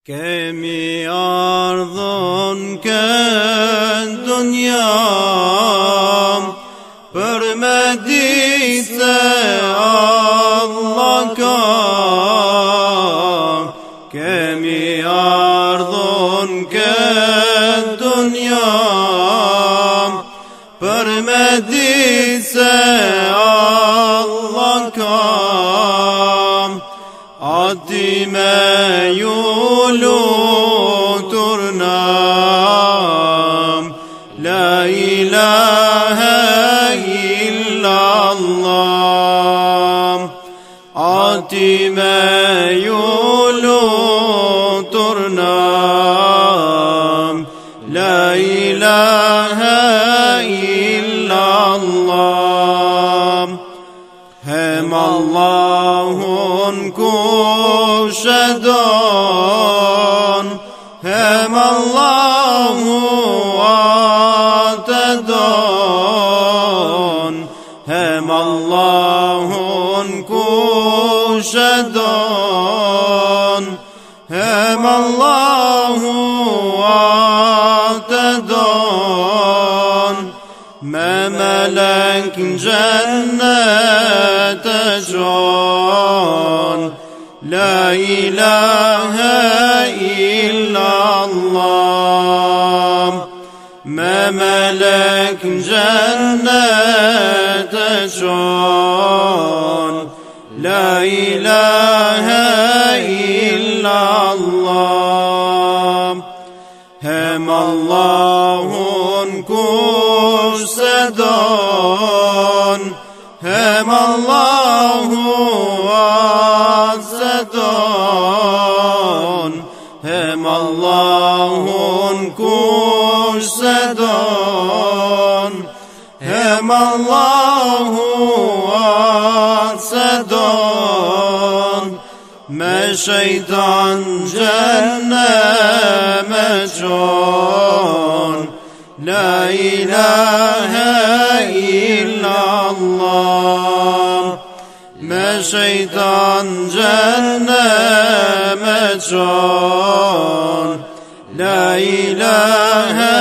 Kemi ardhon këtë dunjam Për me ditë se Allah ka. Kemi ardhon këtë dunjam Për me ditë se Allah ka. Ati me ju ترنام لا إله إلا الله. عاتما يولو ترنام لا إله إلا الله. هم الله كشدام Allah'un kuşedon Hem Allahu atedon Me melek cennete con La ilahe illallah. Me melek cennete لا إله إلا الله. هم الله كوسدون هم الله وزدون هم الله كوسدون Hem Allahu azzedon Me şeytan cehenneme con. La ilahe illallah Me şeytan cehenneme con. La ilahe